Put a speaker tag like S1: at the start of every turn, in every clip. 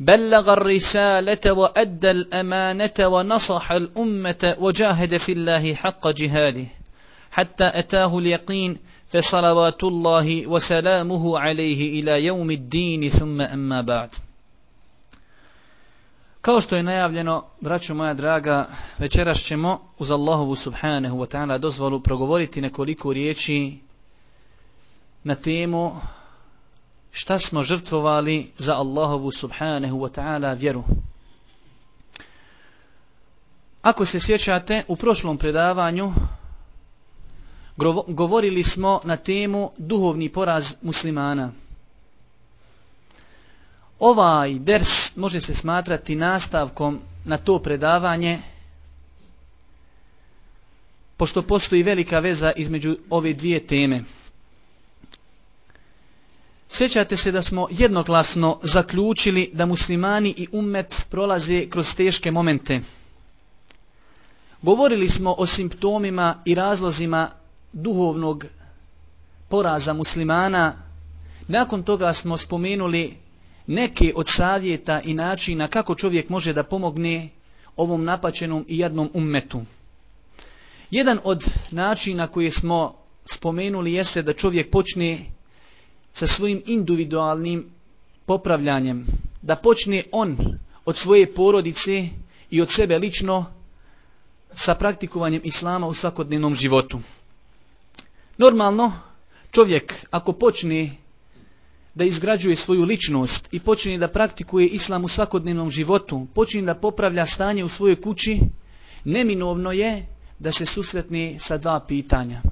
S1: بلغ الرسالة وأدى الأمانة ونصح الأمة وجاهد في الله حق جهاده حتى أتاه اليقين فصلوات الله وسلامه عليه إلى يوم الدين ثم أما بعد Kao što je najavljeno, braćo moja draga, večeras ćemo uz Allahovu subhanahu wa ta'ala dozvolu progovoriti nekoliko riječi na temu šta smo žrtvovali za Allahovu subhanahu wa ta'ala vjeru. Ako se sjećate, u prošlom predavanju govorili smo na temu duhovni poraz muslimana. Ovaj ders može se smatrati nastavkom na to predavanje, pošto postoji velika veza između ove dvije teme. Sjećate se da smo jednoglasno zaključili da muslimani i ummet prolaze kroz teške momente. Govorili smo o simptomima i razlozima duhovnog poraza muslimana. Nakon toga smo spomenuli neke od savjeta i načina kako čovjek može da pomogne ovom napačenom i jednom ummetu. Jedan od načina koje smo spomenuli jeste da čovjek počne sa svojim individualnim popravljanjem, da počne on od svoje porodice i od sebe lično sa praktikovanjem islama u svakodnevnom životu. Normalno, čovjek ako počne da izgrađuje svoju ličnost i počne da praktikuje islam u svakodnevnom životu, počne da popravlja stanje u svojoj kući, neminovno je da se susretne sa dva pitanja.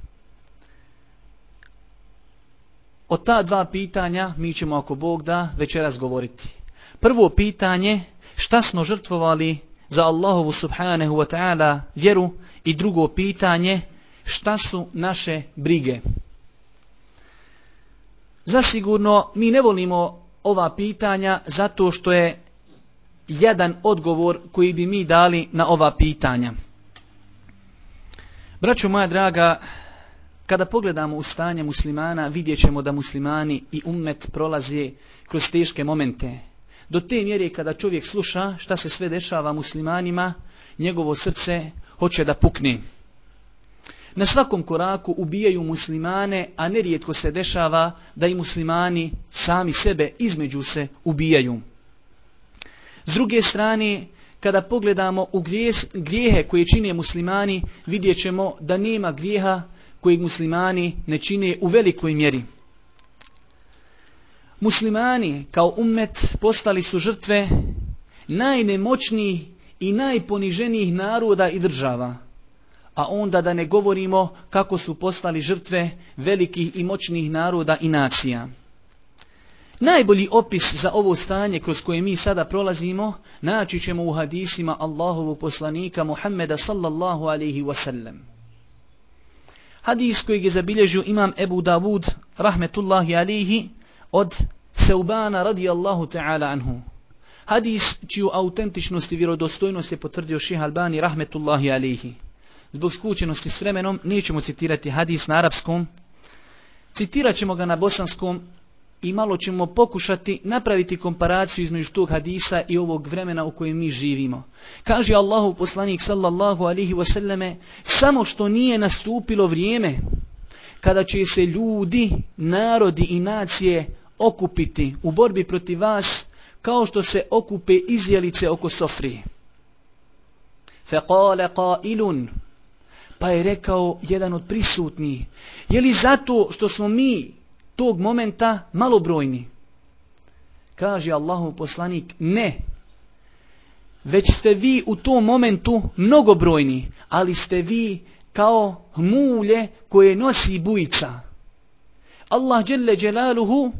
S1: O ta dva pitanja mi ćemo ako Bog da večeras govoriti. Prvo pitanje, šta smo žrtvovali za Allahovu subhanahu wa ta'ala vjeru i drugo pitanje, šta su naše brige. Zasigurno mi ne volimo ova pitanja zato što je jedan odgovor koji bi mi dali na ova pitanja. Braćo moja draga, kada pogledamo u stanje muslimana, vidjet ćemo da muslimani i ummet prolaze kroz teške momente. Do te mjere kada čovjek sluša šta se sve dešava muslimanima, njegovo srce hoće da pukne. Na svakom koraku ubijaju muslimane, a nerijetko se dešava da i muslimani sami sebe između se ubijaju. S druge strane, kada pogledamo u grijehe koje čine muslimani, vidjet ćemo da nema grijeha kojeg muslimani ne čine u velikoj mjeri. Muslimani kao ummet postali su žrtve najnemoćnijih i najponiženijih naroda i država a onda da ne govorimo kako su postali žrtve velikih i moćnih naroda i nacija. Najbolji opis za ovo stanje kroz koje mi sada prolazimo naći ćemo u hadisima Allahovog poslanika Muhammeda sallallahu alaihi wasallam. Hadis kojeg je zabilježio imam Ebu Davud rahmetullahi alihi, od Theubana radijallahu ta'ala anhu. Hadis čiju autentičnost i vjerodostojnost je potvrdio ših Albani rahmetullahi alihi. zbog skučenosti s vremenom, nećemo citirati hadis na arapskom, citirat ćemo ga na bosanskom i malo ćemo pokušati napraviti komparaciju između tog hadisa i ovog vremena u kojem mi živimo. Kaže Allahu poslanik sallallahu alihi wasallame, samo što nije nastupilo vrijeme kada će se ljudi, narodi i nacije okupiti u borbi protiv vas kao što se okupe izjelice oko sofrije. Fekale qailun, Pa je rekao jedan od prisutnih, je li zato što smo mi tog momenta malobrojni? Kaže Allahu poslanik, ne. Već ste vi u tom momentu mnogobrojni, ali ste vi kao mulje koje nosi bujica. Allah dželle dželaluhu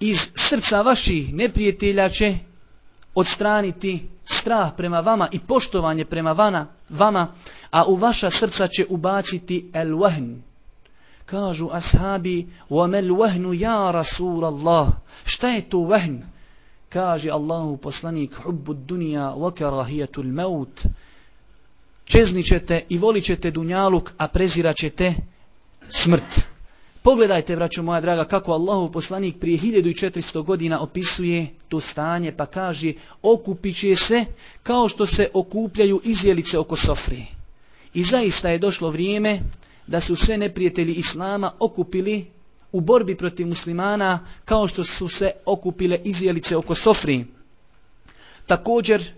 S1: iz srca vaših neprijatelja će odstraniti strah prema vama i poštovanje prema vana, vama, a u vaša srca će ubaciti el wahn. Kažu ashabi, وَمَلْ وَهْنُ يَا رَسُولَ Rasul Šta je to vehn? Kaže Allahu poslanik, حُبُّ dunija وَكَرَهِيَةُ الْمَوْتِ maut. Čezni ćete i volit ćete dunjaluk, a prezirat ćete smrt. Pogledajte, braćo moja draga, kako Allahu poslanik prije 1400 godina opisuje to stanje, pa kaže, okupit će se kao što se okupljaju izjelice oko sofrije. I zaista je došlo vrijeme da su sve neprijatelji Islama okupili u borbi protiv muslimana kao što su se okupile izjelice oko sofri. Također,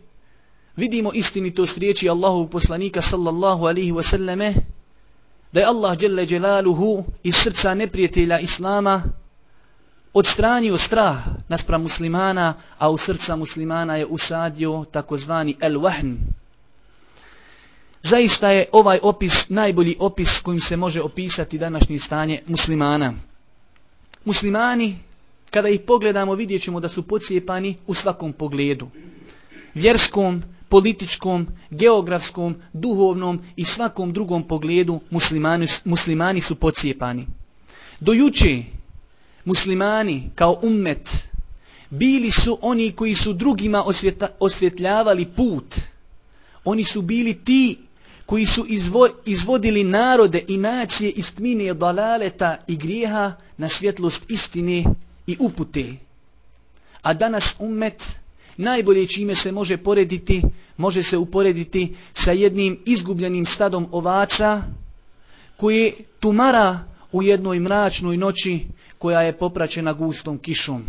S1: vidimo istinitost riječi Allahovog poslanika sallallahu alihi wasallame, da je Allah dželle dželaluhu iz srca neprijatelja Islama odstranio strah naspram muslimana, a u srca muslimana je usadio takozvani el-wahn. Zaista je ovaj opis najbolji opis kojim se može opisati današnje stanje muslimana. Muslimani, kada ih pogledamo, vidjet da su pocijepani u svakom pogledu. Vjerskom, političkom, geografskom, duhovnom i svakom drugom pogledu muslimani, muslimani su pocijepani. Dojuči muslimani kao ummet bili su oni koji su drugima osvjetljavali put. Oni su bili ti koji su izvo, izvodili narode i nacije iz tmine dalaleta i grijeha na svjetlost istine i upute. A danas ummet najbolje čime se može porediti, može se uporediti sa jednim izgubljenim stadom ovaca koji tumara u jednoj mračnoj noći koja je popraćena gustom kišom.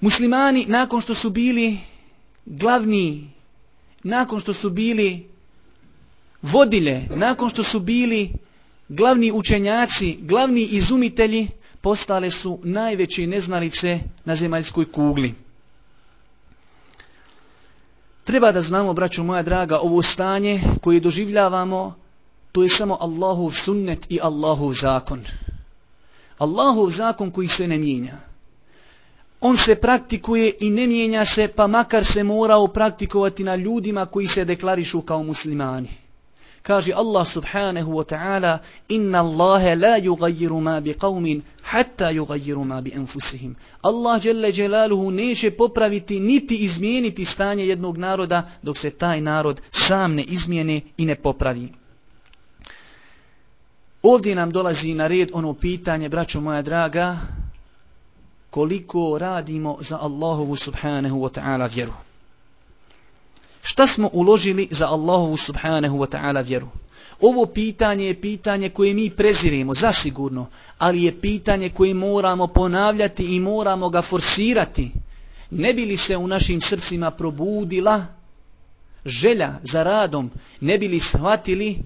S1: Muslimani nakon što su bili glavni, nakon što su bili vodilje, nakon što su bili glavni učenjaci, glavni izumitelji, postale su najveće neznalice na zemaljskoj kugli. Treba da znamo, braćo moja draga, ovo stanje koje doživljavamo, to je samo Allahov sunnet i Allahov zakon. Allahov zakon koji se ne mijenja. On se praktikuje i ne mijenja se, pa makar se morao praktikovati na ljudima koji se deklarišu kao muslimani. Kaže Allah subhanahu wa ta'ala Inna Allahe la yugayiru ma bi qavmin hatta yugayiru ma bi enfusihim. Allah jelle jelaluhu neće popraviti niti izmijeniti stanje jednog naroda dok se taj narod sam ne izmijene i ne popravi. Ovdje nam dolazi na red ono pitanje, braćo moja draga, koliko radimo za Allahovu subhanahu wa ta'ala vjeru. Šta smo uložili za Allahovu subhanahu wa ta'ala vjeru? Ovo pitanje je pitanje koje mi prezirimo, zasigurno, ali je pitanje koje moramo ponavljati i moramo ga forsirati. Ne bi li se u našim srcima probudila želja za radom, ne bi li shvatili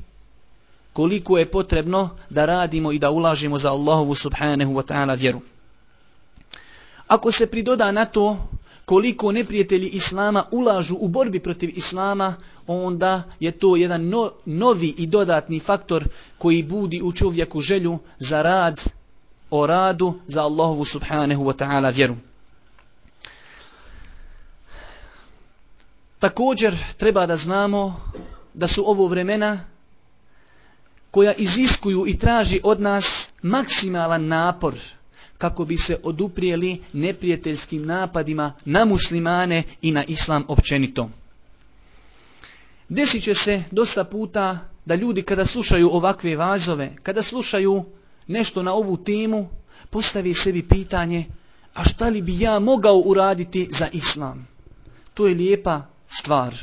S1: koliko je potrebno da radimo i da ulažimo za Allahovu subhanahu wa ta'ala vjeru. Ako se pridoda na to koliko neprijatelji Islama ulažu u borbi protiv Islama, onda je to jedan no, novi i dodatni faktor koji budi u čovjeku želju za rad, o radu za Allahovu subhanahu wa ta'ala vjeru. Također treba da znamo da su ovo vremena koja iziskuju i traži od nas maksimalan napor kako bi se oduprijeli neprijateljskim napadima na muslimane i na islam općenito. Desit će se dosta puta da ljudi kada slušaju ovakve vazove, kada slušaju nešto na ovu temu, postavi sebi pitanje, a šta li bi ja mogao uraditi za islam? To je lijepa stvar.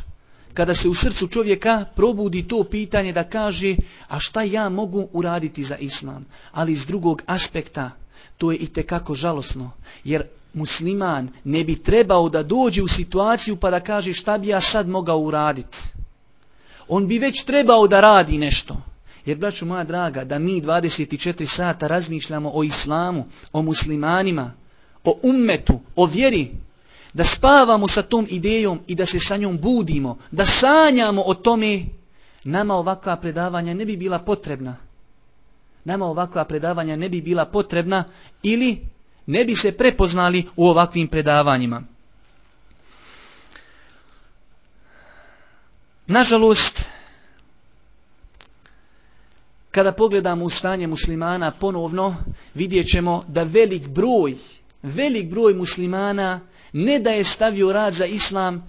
S1: Kada se u srcu čovjeka probudi to pitanje da kaže, a šta ja mogu uraditi za islam? Ali iz drugog aspekta, to je i tekako žalosno, jer musliman ne bi trebao da dođe u situaciju pa da kaže šta bi ja sad mogao uraditi. On bi već trebao da radi nešto. Jer, braću moja draga, da mi 24 sata razmišljamo o islamu, o muslimanima, o ummetu, o vjeri, da spavamo sa tom idejom i da se sa njom budimo, da sanjamo o tome, nama ovakva predavanja ne bi bila potrebna nama ovakva predavanja ne bi bila potrebna ili ne bi se prepoznali u ovakvim predavanjima. Nažalost, kada pogledamo u stanje muslimana ponovno, vidjet ćemo da velik broj, velik broj muslimana ne da je stavio rad za islam,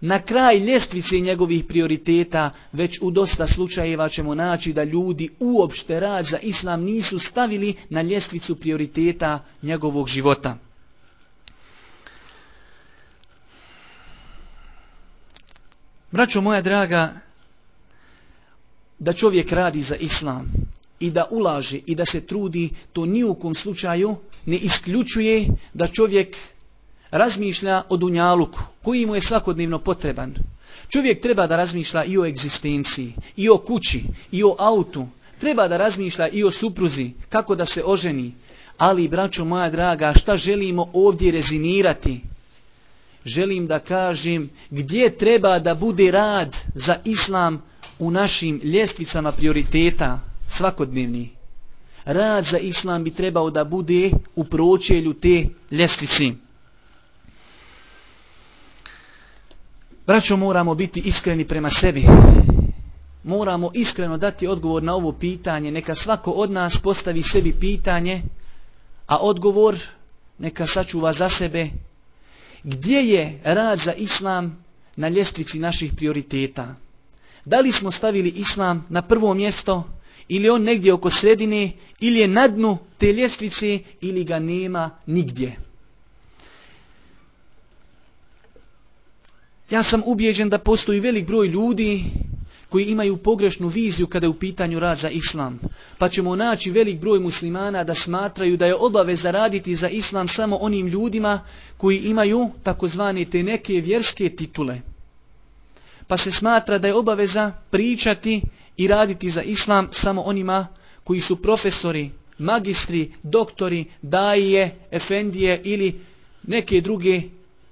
S1: na kraj ljestvice njegovih prioriteta, već u dosta slučajeva ćemo naći da ljudi uopšte rad za islam nisu stavili na ljestvicu prioriteta njegovog života. Braćo moja draga, da čovjek radi za islam i da ulaže i da se trudi, to ni u kom slučaju ne isključuje da čovjek razmišlja o dunjaluku koji mu je svakodnevno potreban. Čovjek treba da razmišlja i o egzistenciji, i o kući, i o autu. Treba da razmišlja i o supruzi, kako da se oženi. Ali, braćo moja draga, šta želimo ovdje rezimirati? Želim da kažem gdje treba da bude rad za islam u našim ljestvicama prioriteta svakodnevni. Rad za islam bi trebao da bude u pročelju te ljestvici. Braćo, moramo biti iskreni prema sebi. Moramo iskreno dati odgovor na ovo pitanje. Neka svako od nas postavi sebi pitanje, a odgovor neka sačuva za sebe. Gdje je rad za islam na ljestvici naših prioriteta? Da li smo stavili islam na prvo mjesto ili on negdje oko sredine ili je na dnu te ljestvice ili ga nema nigdje? Ja sam ubijeđen da postoji velik broj ljudi koji imaju pogrešnu viziju kada je u pitanju rad za islam. Pa ćemo naći velik broj muslimana da smatraju da je obaveza raditi za islam samo onim ljudima koji imaju takozvane te neke vjerske titule. Pa se smatra da je obaveza pričati i raditi za islam samo onima koji su profesori, magistri, doktori, daje, efendije ili neke druge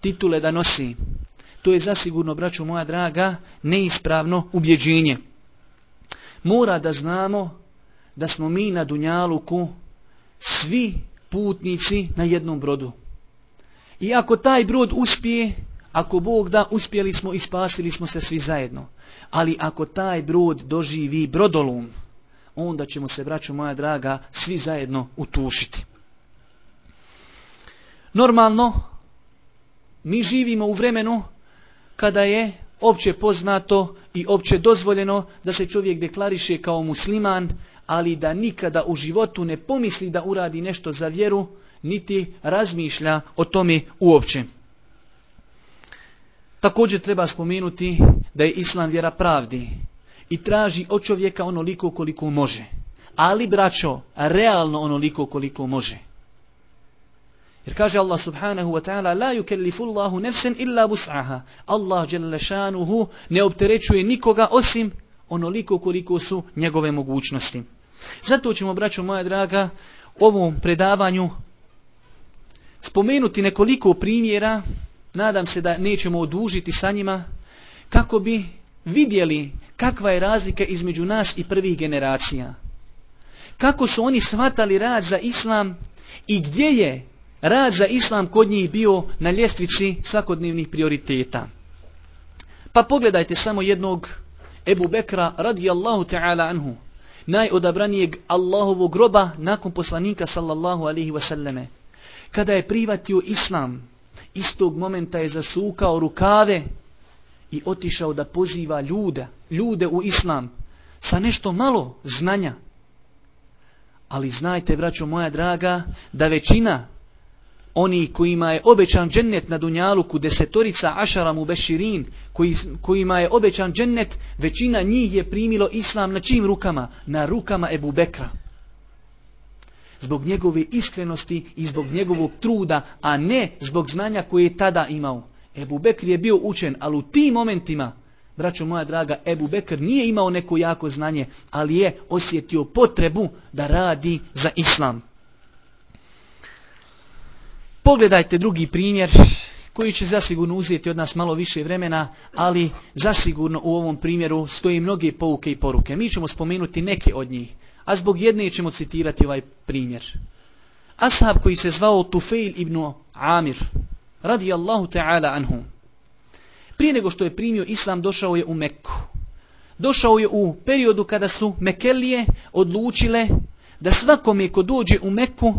S1: titule da nosi. To je zasigurno, braću moja draga, neispravno ubjeđenje. Mora da znamo da smo mi na Dunjaluku svi putnici na jednom brodu. I ako taj brod uspije, ako Bog da, uspjeli smo i spasili smo se svi zajedno. Ali ako taj brod doživi brodolum, onda ćemo se, braću moja draga, svi zajedno utušiti. Normalno, mi živimo u vremenu kada je opće poznato i opće dozvoljeno da se čovjek deklariše kao musliman, ali da nikada u životu ne pomisli da uradi nešto za vjeru, niti razmišlja o tome uopće. Također treba spomenuti da je islam vjera pravdi i traži od čovjeka onoliko koliko može. Ali, braćo, realno onoliko koliko može. Jer kaže Allah subhanahu wa ta'ala la yukellifu Allahu nefsen illa bus'aha. Allah šanuhu ne opterećuje nikoga osim onoliko koliko su njegove mogućnosti. Zato ćemo, braćo moja draga, ovom predavanju spomenuti nekoliko primjera, nadam se da nećemo odužiti sa njima, kako bi vidjeli kakva je razlika između nas i prvih generacija. Kako su oni svatali rad za islam i gdje je rad za islam kod njih bio na ljestvici svakodnevnih prioriteta. Pa pogledajte samo jednog Ebu Bekra radijallahu ta'ala anhu, najodabranijeg Allahovog groba nakon poslanika sallallahu alihi wasallame. Kada je privatio islam, istog momenta je zasukao rukave i otišao da poziva ljude, ljude u islam sa nešto malo znanja. Ali znajte, braćo moja draga, da većina oni kojima je obećan džennet na Dunjaluku, desetorica Ašara mu Beširin, koji, kojima je obećan džennet, većina njih je primilo islam na čim rukama? Na rukama Ebu Bekra. Zbog njegove iskrenosti i zbog njegovog truda, a ne zbog znanja koje je tada imao. Ebu Bekr je bio učen, ali u tim momentima, braćo moja draga, Ebu Bekr nije imao neko jako znanje, ali je osjetio potrebu da radi za islam. Pogledajte drugi primjer koji će zasigurno uzeti od nas malo više vremena, ali zasigurno u ovom primjeru stoji mnoge pouke i poruke. Mi ćemo spomenuti neke od njih, a zbog jedne ćemo citirati ovaj primjer. Ashab koji se zvao Tufail ibn Amir, radi Allahu ta'ala anhu, Prije nego što je primio islam, došao je u Mekku. Došao je u periodu kada su Mekelije odlučile da svakome ko dođe u Mekku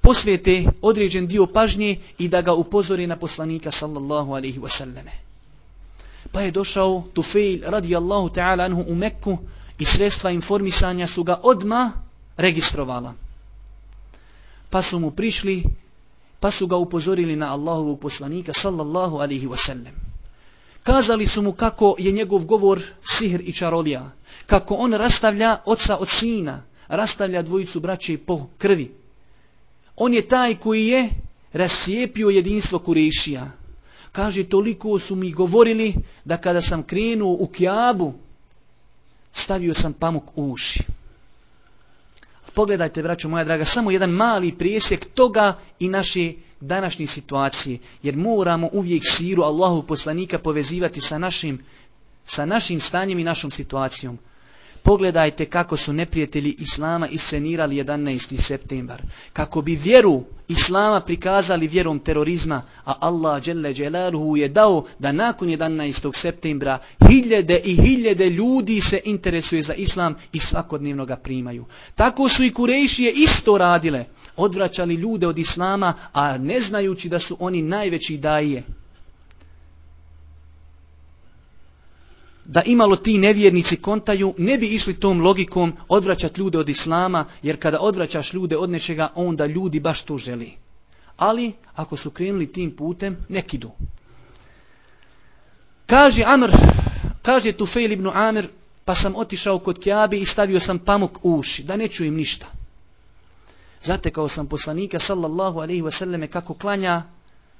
S1: posvijete određen dio pažnje i da ga upozori na poslanika sallallahu alaihi wasallame. Pa je došao Tufejl radijallahu ta'ala anhu u Mekku i sredstva informisanja su ga odma registrovala. Pa su mu prišli, pa su ga upozorili na Allahovog poslanika sallallahu alaihi wasallam. Kazali su mu kako je njegov govor sihr i čarolija, kako on rastavlja oca od sina, rastavlja dvojicu braće po krvi. On je taj koji je rascijepio jedinstvo Kurešija. Kaže, toliko su mi govorili da kada sam krenuo u Kjabu, stavio sam pamuk u uši. Pogledajte, braćo moja draga, samo jedan mali prijesek toga i naše današnje situacije, jer moramo uvijek siru Allahu poslanika povezivati sa našim, sa našim stanjem i našom situacijom. Pogledajte kako su neprijatelji Islama iscenirali 11. septembar. Kako bi vjeru Islama prikazali vjerom terorizma, a Allah Đelle Đelaluhu je dao da nakon 11. septembra hiljede i hiljede ljudi se interesuje za Islam i svakodnevno ga primaju. Tako su i Kurejšije isto radile. Odvraćali ljude od Islama, a ne znajući da su oni najveći daje. Da imalo ti nevjernici kontaju, ne bi išli tom logikom odvraćati ljude od islama, jer kada odvraćaš ljude od nečega, onda ljudi baš to želi. Ali, ako su krenuli tim putem, nek idu. Kaže Amr, kaže Tufejl ibn Amr, pa sam otišao kod Kjabi i stavio sam pamuk u uši, da ne čujem ništa. Zatekao sam poslanika, sallallahu alaihi wasallam, kako klanja,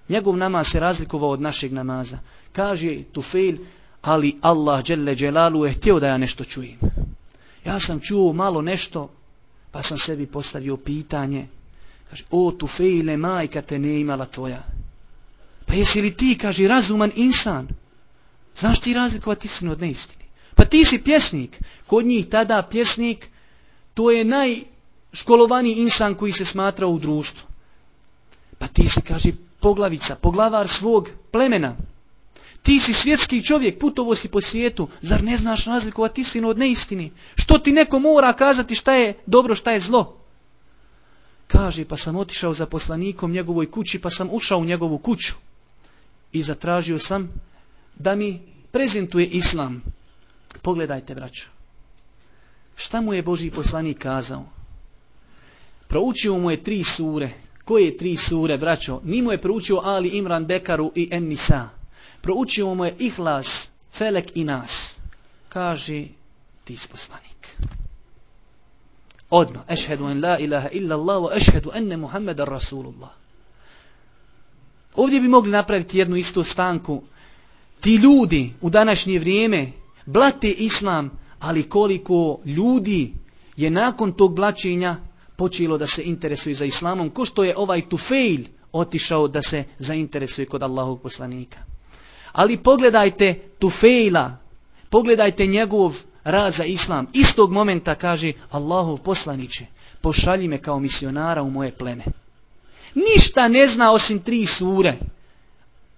S1: njegov namaz se razlikovao od našeg namaza. Kaže Tufejl, ali Allah dželle dželalu je htio da ja nešto čujem. Ja sam čuo malo nešto, pa sam sebi postavio pitanje. Kaže, o tu fejle majka te ne imala tvoja. Pa jesi li ti, kaže, razuman insan? Znaš ti razlikovati istinu od neistini? Pa ti si pjesnik. Kod njih tada pjesnik, to je najškolovaniji insan koji se smatra u društvu. Pa ti si, kaže, poglavica, poglavar svog plemena. Ti si svjetski čovjek, putovo si po svijetu, zar ne znaš razlikovati istinu od neistini? Što ti neko mora kazati šta je dobro, šta je zlo? Kaže, pa sam otišao za poslanikom njegovoj kući, pa sam ušao u njegovu kuću i zatražio sam da mi prezentuje islam. Pogledajte, braćo. Šta mu je Boži poslanik kazao? Proučio mu je tri sure. Koje tri sure, braćo? Nimo je proučio Ali Imran Bekaru i En Nisa proučio mu je ihlas, felek i nas. Kaže, ti si poslanik. Odmah, ešhedu en la ilaha illa Allah, wa ešhedu enne Muhammeda Rasulullah. Ovdje bi mogli napraviti jednu istu stanku. Ti ljudi u današnje vrijeme blate islam, ali koliko ljudi je nakon tog blačenja počelo da se interesuje za islamom, ko što je ovaj tufejl otišao da se zainteresuje kod Allahog poslanika. Ali pogledajte Tufejla, pogledajte njegov rad za islam. Istog momenta kaže Allahu poslaniće, pošalji me kao misionara u moje pleme. Ništa ne zna osim tri sure,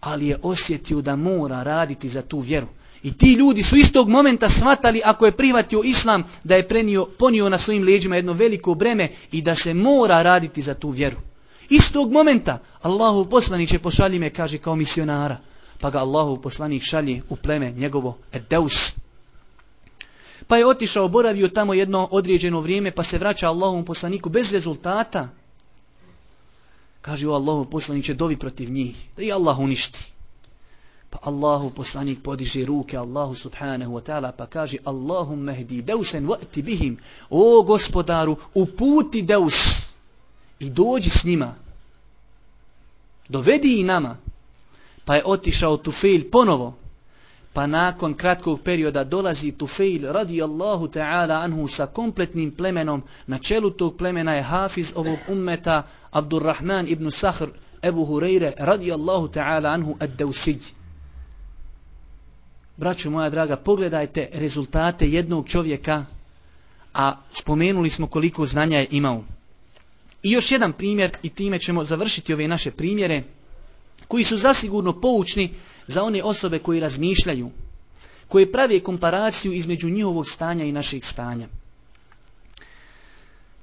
S1: ali je osjetio da mora raditi za tu vjeru. I ti ljudi su istog momenta svatali ako je prihvatio islam da je prenio, ponio na svojim leđima jedno veliko breme i da se mora raditi za tu vjeru. Istog momenta Allahu poslaniće pošalji me, kaže, kao misionara pa ga Allahu poslanik šalje u pleme njegovo Edeus. Pa je otišao, boravio tamo jedno određeno vrijeme, pa se vraća Allahovom poslaniku bez rezultata. Kaže o Allahom poslaniće dovi protiv njih, da i Allah uništi. Pa Allahu poslanik podiže ruke Allahu subhanahu wa ta'ala pa kaže Allahum mehdi deusen vati bihim. O gospodaru, uputi deus i dođi s njima. Dovedi i nama pa je otišao Tufail ponovo. Pa nakon kratkog perioda dolazi Tufail radijallahu ta'ala anhu sa kompletnim plemenom. Na čelu tog plemena je hafiz ovog ummeta Abdurrahman ibn Sahr Ebu Hureyre radijallahu ta'ala anhu ad-Dawsij. Braćo moja draga, pogledajte rezultate jednog čovjeka, a spomenuli smo koliko znanja je imao. I još jedan primjer, i time ćemo završiti ove naše primjere koji su zasigurno poučni za one osobe koji razmišljaju, koje prave komparaciju između njihovog stanja i našeg stanja.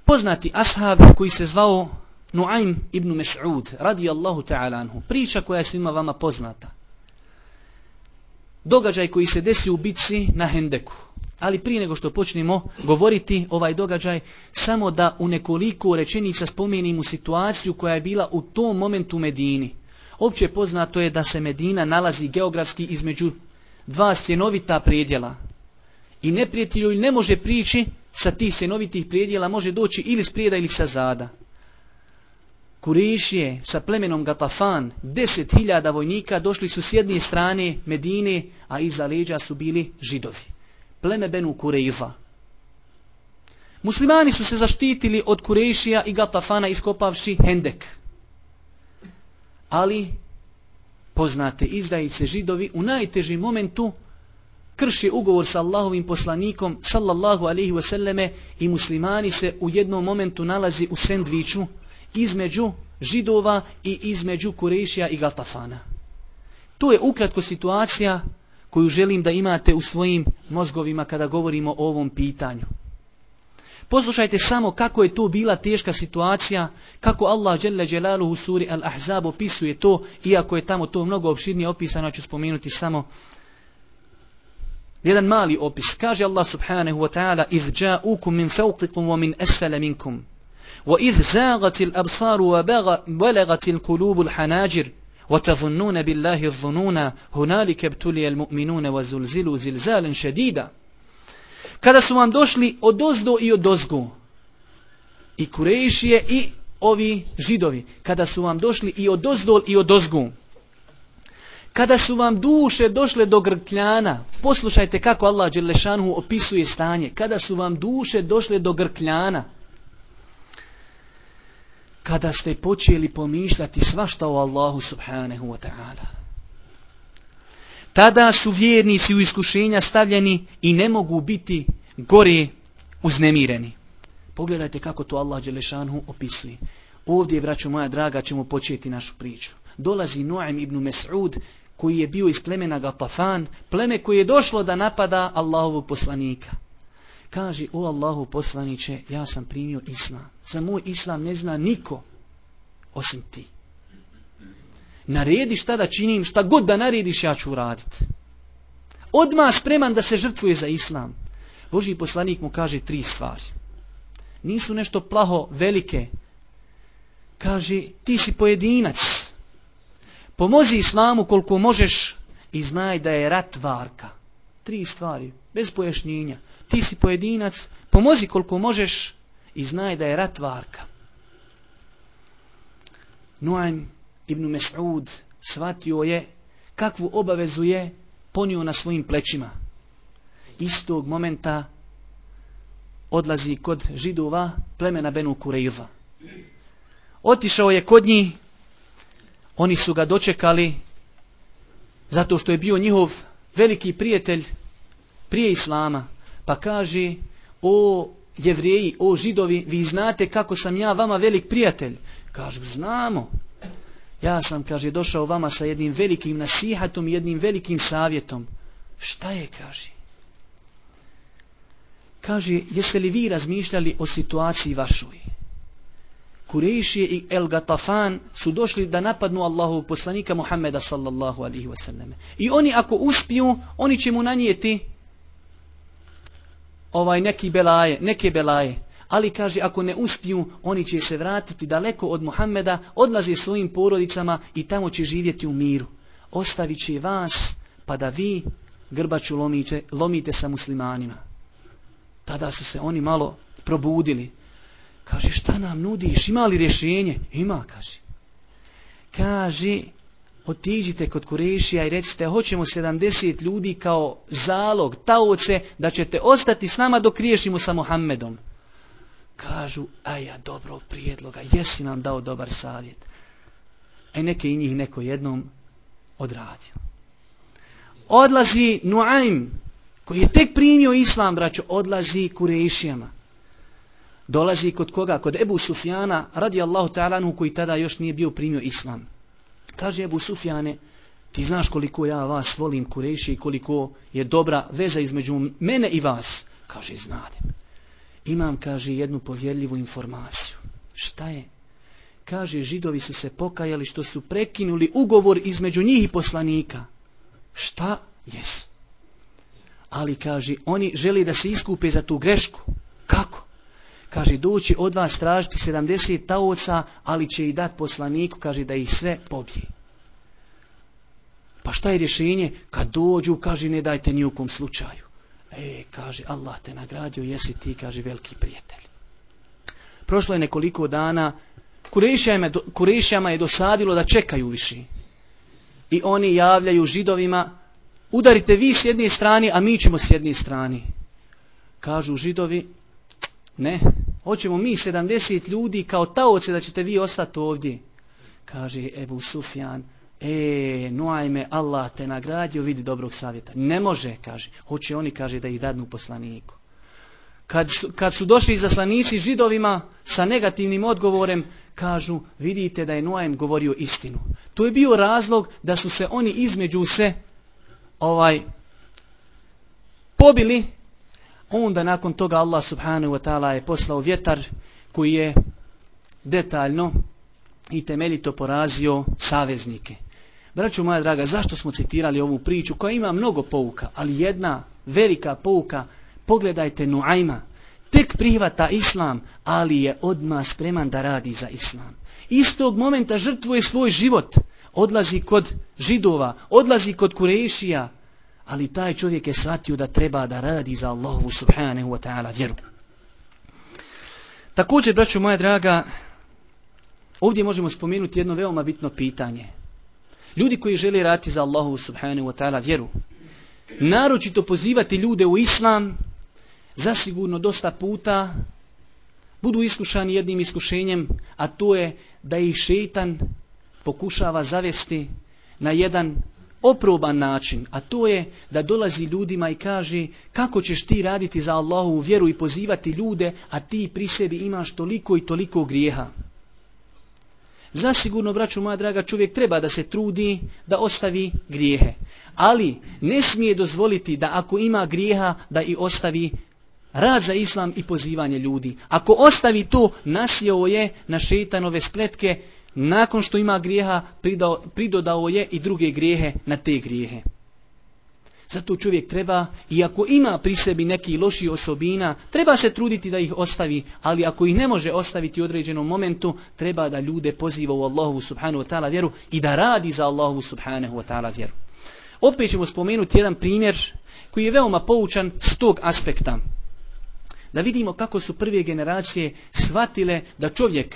S1: Poznati ashab koji se zvao Nuaym ibn Mas'ud radijallahu ta'ala anhu, priča koja je svima vama poznata. Događaj koji se desi u bitci na Hendeku. Ali prije nego što počnemo govoriti ovaj događaj, samo da u nekoliko rečenica spomenimo situaciju koja je bila u tom momentu u Medini. Opće poznato je da se Medina nalazi geografski između dva stjenovita predjela. I neprijatelju ne može prići sa tih stjenovitih predjela, može doći ili s prijeda ili sa zada. Kurešije sa plemenom Gatafan, deset hiljada vojnika, došli su s jedne strane Medine, a iza leđa su bili židovi. Pleme Benu Kurejva. Muslimani su se zaštitili od Kurešija i Gatafana iskopavši Hendek. Ali, poznate izdajice židovi, u najtežim momentu krši ugovor sa Allahovim poslanikom, sallallahu alaihi wasallame, i muslimani se u jednom momentu nalazi u sendviču, između židova i između Kurešija i Gatafana. To je ukratko situacija koju želim da imate u svojim mozgovima kada govorimo o ovom pitanju. Poslušajte samo kako je to bila teška situacija, kako Allah dželle dželaluhu suri Al-Ahzab opisuje to, iako je tamo to mnogo opširnije opisano, ću spomenuti samo jedan mali opis. Kaže Allah subhanahu wa ta'ala: "Iz ja'ukum min fawqikum wa min asfala minkum." وإذ زاغت الأبصار وبلغت القلوب الحناجر وتظنون بالله الظنون هنالك ابتلي المؤمنون وزلزلوا زلزالا شديدا kada su vam došli od ozdo i od ozgo. I kurejšije i ovi židovi. Kada su vam došli i od ozdol i od ozgo. Kada su vam duše došle do grkljana poslušajte kako Allah Đelešanu opisuje stanje. Kada su vam duše došle do grkljana kada ste počeli pomišljati svašta o Allahu subhanahu wa ta'ala. Tada su vjernici u iskušenja stavljeni i ne mogu biti gore uznemireni. Pogledajte kako to Allah Đelešanu opisuje. Ovdje, braćo moja draga, ćemo početi našu priču. Dolazi Noem ibn Mes'ud, koji je bio iz plemena Gatafan, pleme koje je došlo da napada Allahovog poslanika kaže, o Allahu poslaniće, ja sam primio islam. Za moj islam ne zna niko osim ti. Naredi šta da činim, šta god da narediš, ja ću uraditi. Odma spreman da se žrtvuje za islam. Boži poslanik mu kaže tri stvari. Nisu nešto plaho velike. Kaže, ti si pojedinac. Pomozi islamu koliko možeš i znaj da je rat varka. Tri stvari, bez pojašnjenja ti si pojedinac, pomozi koliko možeš i znaj da je rat varka. Nuaym ibn Mes'ud shvatio je kakvu obavezu je ponio na svojim plećima. Istog momenta odlazi kod židova plemena Benu Kurejva. Otišao je kod njih, oni su ga dočekali zato što je bio njihov veliki prijatelj prije Islama pa kaže o jevrijeji, o židovi, vi znate kako sam ja vama velik prijatelj. Kažu, znamo. Ja sam, kaže, došao vama sa jednim velikim nasihatom i jednim velikim savjetom. Šta je, kaže? Kaže, jeste li vi razmišljali o situaciji vašoj? Kurejšije i El Gatafan su došli da napadnu Allahu poslanika Muhammeda sallallahu alihi wasallam. I oni ako uspiju, oni će mu nanijeti ovaj neki belaje, neke belaje. Ali kaže, ako ne uspiju, oni će se vratiti daleko od Muhammeda, odlazi svojim porodicama i tamo će živjeti u miru. Ostavit će vas, pa da vi grbaču lomite, lomite sa muslimanima. Tada su se oni malo probudili. Kaže, šta nam nudiš? Ima li rješenje? Ima, kaže. Kaže, otiđite kod Kurešija i recite hoćemo 70 ljudi kao zalog, taoce, da ćete ostati s nama dok riješimo sa Muhammedom. Kažu, a dobro prijedloga, jesi nam dao dobar savjet. E neke i njih neko jednom odradio. Odlazi Nuaym, koji je tek primio islam, braćo, odlazi Kurešijama. Dolazi kod koga? Kod Ebu Sufjana, radi Allahu ta'ala, koji tada još nije bio primio islam. Kaže Ebu Sufjane, ti znaš koliko ja vas volim Kureši i koliko je dobra veza između mene i vas. Kaže, znadem. Imam, kaže, jednu povjerljivu informaciju. Šta je? Kaže, židovi su se pokajali što su prekinuli ugovor između njih i poslanika. Šta? Jes. Ali, kaže, oni želi da se iskupe za tu grešku. Kako? Kaže, doći od vas tražiti 70 taoca, ali će i dat poslaniku, kaže, da ih sve pobije. Pa šta je rješenje? Kad dođu, kaže, ne dajte ni u kom slučaju. E, kaže, Allah te nagradio, jesi ti, kaže, veliki prijatelj. Prošlo je nekoliko dana, Kurešijama je dosadilo da čekaju više. I oni javljaju židovima, udarite vi s jedne strane, a mi ćemo s jedne strane. Kažu židovi, ne, hoćemo mi 70 ljudi kao taoce da ćete vi ostati ovdje. Kaže Ebu Sufjan, e, nuajme, Allah te nagradio, vidi dobrog savjeta. Ne može, kaže, hoće oni, kaže, da ih dadnu poslaniku. Kad su, kad su došli zaslanici židovima sa negativnim odgovorem, kažu, vidite da je Noajem govorio istinu. To je bio razlog da su se oni između se ovaj pobili. Onda nakon toga Allah subhanahu wa ta'ala je poslao vjetar koji je detaljno i temeljito porazio saveznike. Braćo moja draga, zašto smo citirali ovu priču koja ima mnogo pouka, ali jedna velika pouka, pogledajte Nuajma, tek prihvata islam, ali je odma spreman da radi za islam. Istog momenta žrtvuje svoj život, odlazi kod židova, odlazi kod kurešija, ali taj čovjek je shvatio da treba da radi za Allahu subhanahu wa ta'ala vjeru. Također, braćo moja draga, ovdje možemo spomenuti jedno veoma bitno pitanje. Ljudi koji žele raditi za Allahu subhanahu wa ta'ala vjeru, naročito pozivati ljude u islam, zasigurno dosta puta budu iskušani jednim iskušenjem, a to je da ih šeitan pokušava zavesti na jedan oproban način, a to je da dolazi ljudima i kaže kako ćeš ti raditi za Allahu u vjeru i pozivati ljude, a ti pri sebi imaš toliko i toliko grijeha. Zasigurno, braću moja draga, čovjek treba da se trudi da ostavi grijehe. Ali ne smije dozvoliti da ako ima grijeha da i ostavi rad za islam i pozivanje ljudi. Ako ostavi to, nasjeo je na šeitanove spletke, nakon što ima grijeha, pridao, pridodao je i druge grijehe na te grijehe. Zato čovjek treba, i ako ima pri sebi neki loši osobina, treba se truditi da ih ostavi, ali ako ih ne može ostaviti u određenom momentu, treba da ljude poziva u Allahu subhanahu wa ta'ala vjeru i da radi za Allahu subhanahu wa ta'ala vjeru. Opet ćemo spomenuti jedan primjer koji je veoma poučan s tog aspekta da vidimo kako su prve generacije shvatile da čovjek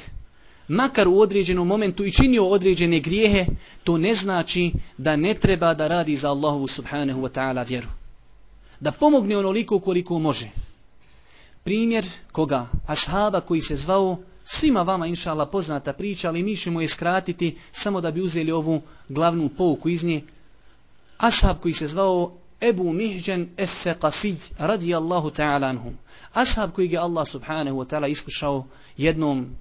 S1: makar u određenom momentu i činio određene grijehe, to ne znači da ne treba da radi za Allahu subhanahu wa ta'ala vjeru. Da pomogne onoliko koliko može. Primjer koga? Ashaba koji se zvao, svima vama inša Allah poznata priča, ali mi ćemo je skratiti samo da bi uzeli ovu glavnu pouku iz nje. Ashab koji se zvao Ebu Mihđan Efeqafij radijallahu ta'ala anhum ashab koji je Allah subhanahu wa ta'ala iskušao jednom,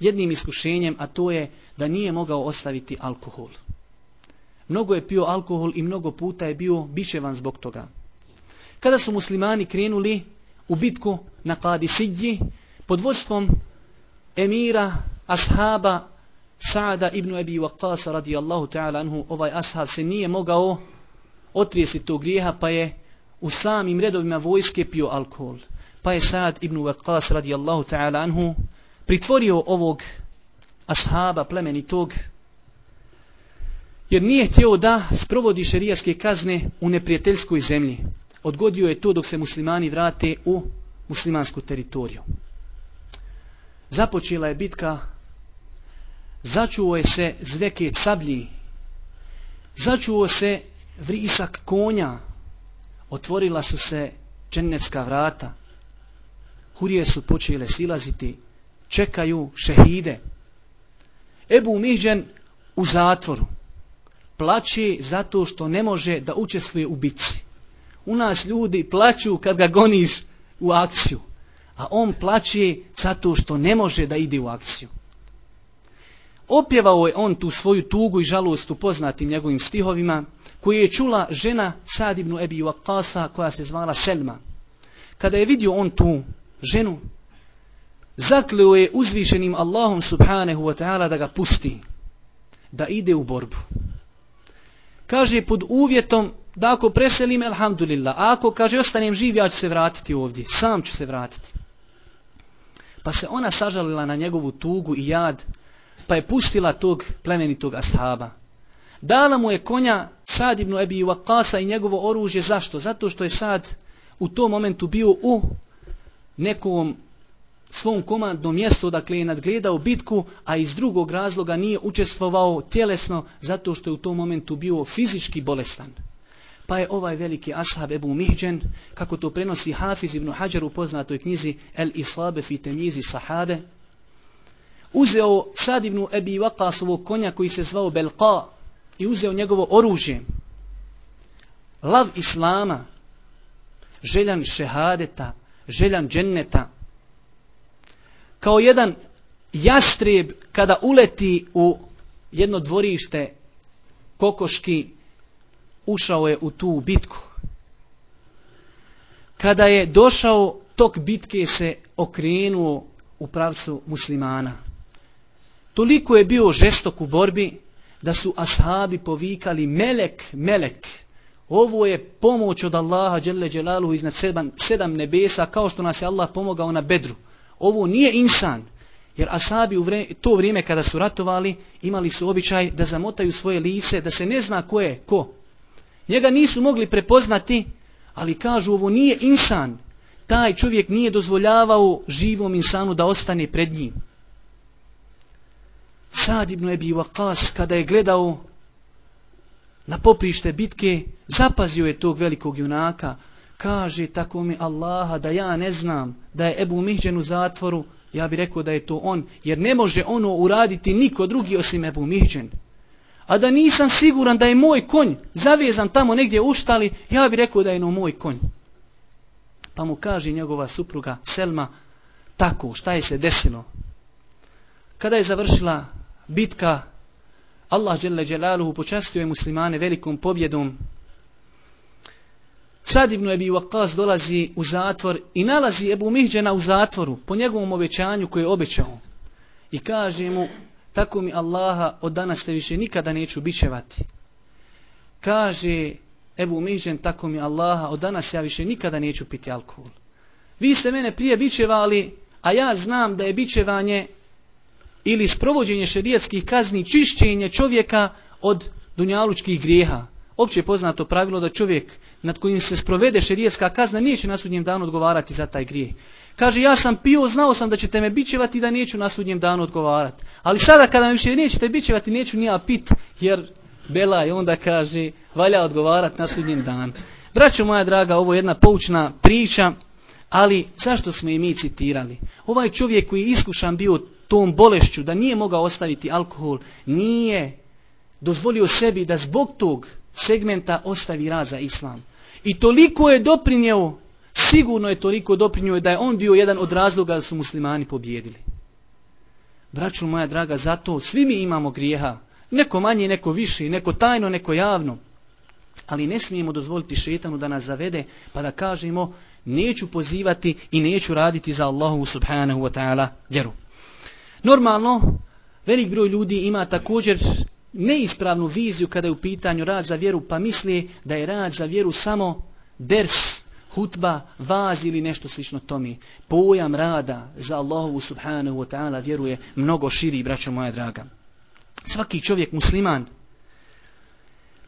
S1: jednim iskušenjem, a to je da nije mogao ostaviti alkohol. Mnogo je pio alkohol i mnogo puta je bio bičevan zbog toga. Kada su muslimani krenuli u bitku na Qadisidji pod vodstvom emira, ashaba, Sa'da ibn Abi Waqqasa radijallahu ta'ala anhu, ovaj ashab se nije mogao otrijesti tog grijeha, pa je u samim redovima vojske pio alkohol pa je Sa'd ibn Waqqas radijallahu ta'ala anhu pritvorio ovog ashaba plemenitog jer nije htio da sprovodi šerijaske kazne u neprijateljskoj zemlji. Odgodio je to dok se muslimani vrate u muslimansku teritoriju. Započela je bitka, začuo je se zveke sablji, začuo se vrisak konja, otvorila su se čennecka vrata, Hurije su počele silaziti, čekaju šehide. Ebu Mihđen u zatvoru plaće zato što ne može da učestvuje u bitci. U nas ljudi plaću kad ga goniš u akciju, a on plaće zato što ne može da ide u akciju. opjevao je on tu svoju tugu i žalost u poznatim njegovim stihovima, koji je čula žena Sad ibn Ebi Waqasa koja se zvala Selma. Kada je vidio on tu ženu, zakleo je uzvišenim Allahom subhanahu wa ta'ala da ga pusti, da ide u borbu. Kaže pod uvjetom da ako preselim, elhamdulillah, a ako kaže ostanem živ, ja ću se vratiti ovdje, sam ću se vratiti. Pa se ona sažalila na njegovu tugu i jad, pa je pustila tog plemenitog ashaba. Dala mu je konja Sad ibn Ebi Waqasa i njegovo oružje. Zašto? Zato što je Sad u tom momentu bio u nekom svom komandnom mjestu, dakle je nadgledao bitku, a iz drugog razloga nije učestvovao tjelesno zato što je u tom momentu bio fizički bolestan. Pa je ovaj veliki ashab Ebu Mihđen, kako to prenosi Hafiz ibn Hajar u poznatoj knjizi El Islabe fi temizi sahabe, uzeo Sad ibn Ebi Vakasovog konja koji se zvao Belqa i uzeo njegovo oružje. Lav Islama, željan šehadeta, željan dženneta, kao jedan jastreb kada uleti u jedno dvorište kokoški ušao je u tu bitku. Kada je došao, tok bitke se okrenuo u pravcu muslimana. Toliko je bio žestok u borbi da su ashabi povikali melek, melek. Ovo je pomoć od Allaha dželle dželalu iznad sedam, sedam nebesa kao što nas je Allah pomogao na bedru. Ovo nije insan. Jer asabi u vre, to vrijeme kada su ratovali imali su običaj da zamotaju svoje lice, da se ne zna ko je ko. Njega nisu mogli prepoznati, ali kažu ovo nije insan. Taj čovjek nije dozvoljavao živom insanu da ostane pred njim. Sad ibn Ebi Waqas kada je gledao na poprište bitke, zapazio je tog velikog junaka, kaže tako mi Allaha da ja ne znam da je Ebu Mihđen u zatvoru, ja bi rekao da je to on, jer ne može ono uraditi niko drugi osim Ebu Mihđen. A da nisam siguran da je moj konj zavezan tamo negdje uštali, ja bi rekao da je no moj konj. Pa mu kaže njegova supruga Selma, tako, šta je se desilo? Kada je završila bitka, Allah dželle dželaluhu počastio je muslimane velikom pobjedom. Sad ibn Ebi Waqas dolazi u zatvor i nalazi Ebu Mihđena u zatvoru po njegovom obećanju koje je obećao. I kaže mu, tako mi Allaha od danas te više nikada neću bićevati. Kaže Ebu Mihđen, tako mi Allaha od danas ja više nikada neću piti alkohol. Vi ste mene prije bićevali, a ja znam da je bićevanje ili sprovođenje šerijetskih kazni čišćenje čovjeka od dunjalučkih grijeha. Opće poznato pravilo da čovjek nad kojim se sprovede šerijetska kazna neće na sudnjem danu odgovarati za taj grijeh. Kaže, ja sam pio, znao sam da ćete me bićevati da neću na sudnjem danu odgovarati. Ali sada kada me više nećete bićevati, neću nija pit, jer Bela je onda kaže, valja odgovarati na sudnjem danu. Braćo moja draga, ovo je jedna poučna priča, ali zašto smo i mi citirali? Ovaj čovjek koji je iskušan bio tom bolešću, da nije mogao ostaviti alkohol, nije dozvolio sebi da zbog tog segmenta ostavi rad za islam. I toliko je doprinjeo, sigurno je toliko doprinjeo da je on bio jedan od razloga da su muslimani pobjedili. Braću moja draga, zato svi mi imamo grijeha. Neko manje, neko više, neko tajno, neko javno. Ali ne smijemo dozvoliti šetanu da nas zavede pa da kažemo neću pozivati i neću raditi za Allahu subhanahu wa ta'ala vjeru. Normalno, velik broj ljudi ima također neispravnu viziju kada je u pitanju rad za vjeru, pa misli da je rad za vjeru samo ders, hutba, vaz ili nešto slično tome. Pojam rada za Allahovu subhanahu wa ta'ala vjeruje mnogo širi, braćo moja draga. Svaki čovjek musliman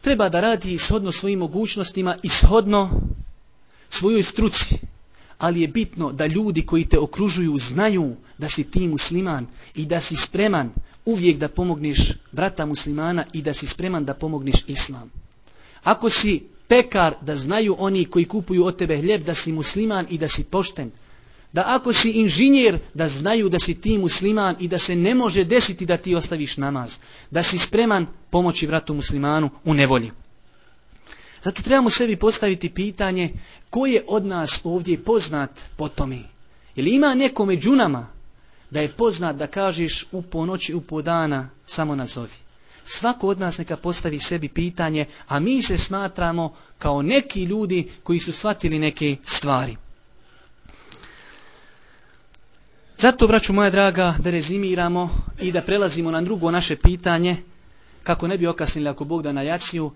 S1: treba da radi ishodno svojim mogućnostima, ishodno svojoj struci, ali je bitno da ljudi koji te okružuju znaju da si ti musliman i da si spreman uvijek da pomogneš brata muslimana i da si spreman da pomogneš islam. Ako si pekar, da znaju oni koji kupuju od tebe hljeb da si musliman i da si pošten. Da ako si inženjer, da znaju da si ti musliman i da se ne može desiti da ti ostaviš namaz. Da si spreman pomoći vratu muslimanu u nevolji. Zato trebamo sebi postaviti pitanje ko je od nas ovdje poznat po tome. Ili ima neko među nama da je poznat da kažeš u ponoći, u podana, samo nazovi. Svako od nas neka postavi sebi pitanje, a mi se smatramo kao neki ljudi koji su shvatili neke stvari. Zato, braću moja draga, da rezimiramo i da prelazimo na drugo naše pitanje, kako ne bi okasnili ako Bog da na jaciju,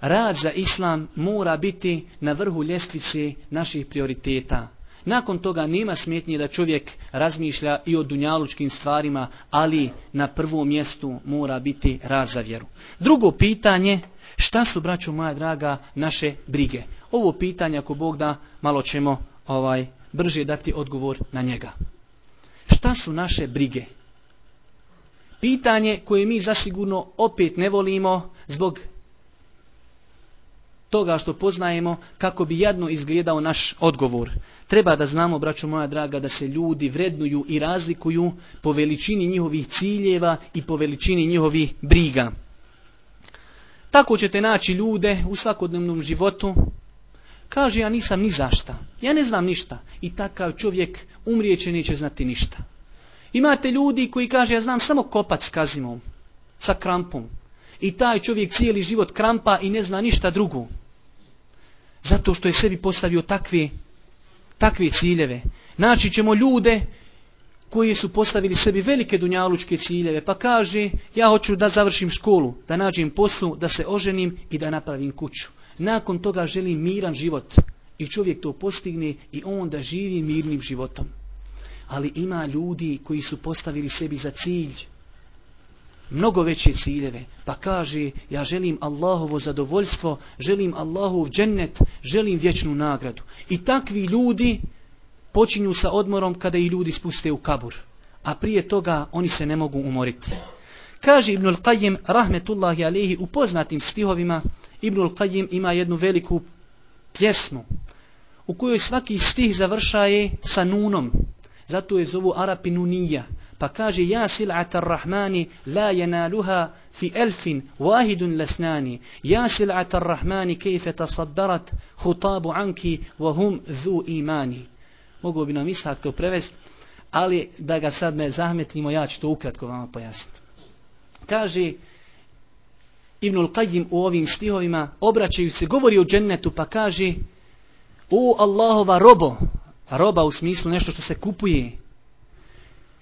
S1: rad za islam mora biti na vrhu ljestvice naših prioriteta. Nakon toga nema smetnje da čovjek razmišlja i o dunjalučkim stvarima, ali na prvom mjestu mora biti rad za vjeru. Drugo pitanje, šta su, braćo moja draga, naše brige? Ovo pitanje, ako Bog da, malo ćemo ovaj brže dati odgovor na njega. Šta su naše brige? Pitanje koje mi zasigurno opet ne volimo zbog toga što poznajemo kako bi jadno izgledao naš odgovor. Treba da znamo, braćo moja draga, da se ljudi vrednuju i razlikuju po veličini njihovih ciljeva i po veličini njihovih briga. Tako ćete naći ljude u svakodnevnom životu. Kaže, ja nisam ni zašta. Ja ne znam ništa. I takav čovjek umrijeće neće znati ništa. Imate ljudi koji kaže, ja znam samo kopac s kazimom, sa krampom. I taj čovjek cijeli život krampa i ne zna ništa drugo. Zato što je sebi postavio takve takve ciljeve. Naći ćemo ljude koji su postavili sebi velike dunjalučke ciljeve, pa kaže, ja hoću da završim školu, da nađem poslu, da se oženim i da napravim kuću. Nakon toga želim miran život. I čovjek to postigne i on da živi mirnim životom. Ali ima ljudi koji su postavili sebi za cilj mnogo veće ciljeve, pa kaže ja želim Allahovo zadovoljstvo, želim Allahov džennet, želim vječnu nagradu. I takvi ljudi počinju sa odmorom kada i ljudi spuste u kabur, a prije toga oni se ne mogu umoriti. Kaže Ibnul Qayyim, rahmetullahi alehi, u poznatim stihovima, Ibnul Qayyim ima jednu veliku pjesmu, u kojoj svaki stih završaje sa nunom, zato je zovu Arapi nunija, pa kaže ja sil'ata rahmani la yanaluha fi elfin wahidun lathnani ja sil'ata rahmani kejfe tasaddarat hutabu anki wa hum dhu imani. Mogu bi nam isak to prevest ali da ga sad ne zahmetimo ja ću to ukratko vama pojasniti kaže Ibnul Qayyim u ovim stihovima obraćaju se, govori o džennetu pa kaže o Allahova robo roba u smislu nešto što se kupuje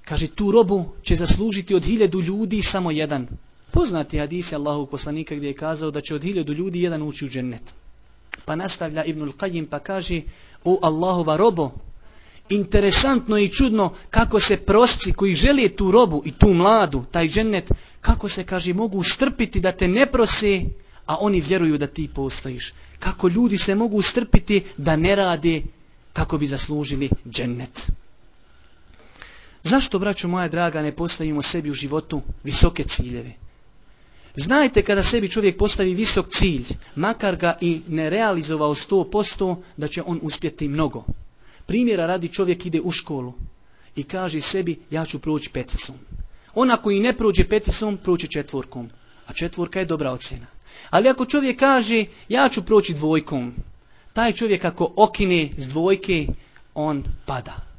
S1: Kaže, tu robu će zaslužiti od hiljadu ljudi samo jedan. Poznati hadise Allahu poslanika gdje je kazao da će od hiljadu ljudi jedan ući u džennet. Pa nastavlja Ibnul Qajim pa kaže, o Allahova robo, interesantno i čudno kako se prosci koji žele tu robu i tu mladu, taj džennet, kako se, kaže, mogu strpiti da te ne prose, a oni vjeruju da ti postojiš. Kako ljudi se mogu strpiti da ne rade kako bi zaslužili džennet. Zašto, braćo moja draga, ne postavimo sebi u životu visoke ciljeve? Znajte kada sebi čovjek postavi visok cilj, makar ga i ne realizovao 100%, da će on uspjeti mnogo. Primjera radi čovjek ide u školu i kaže sebi ja ću proći peticom. Ona koji i ne prođe peticom, proći četvorkom. A četvorka je dobra ocjena. Ali ako čovjek kaže ja ću proći dvojkom, taj čovjek ako okine s dvojke, on pada.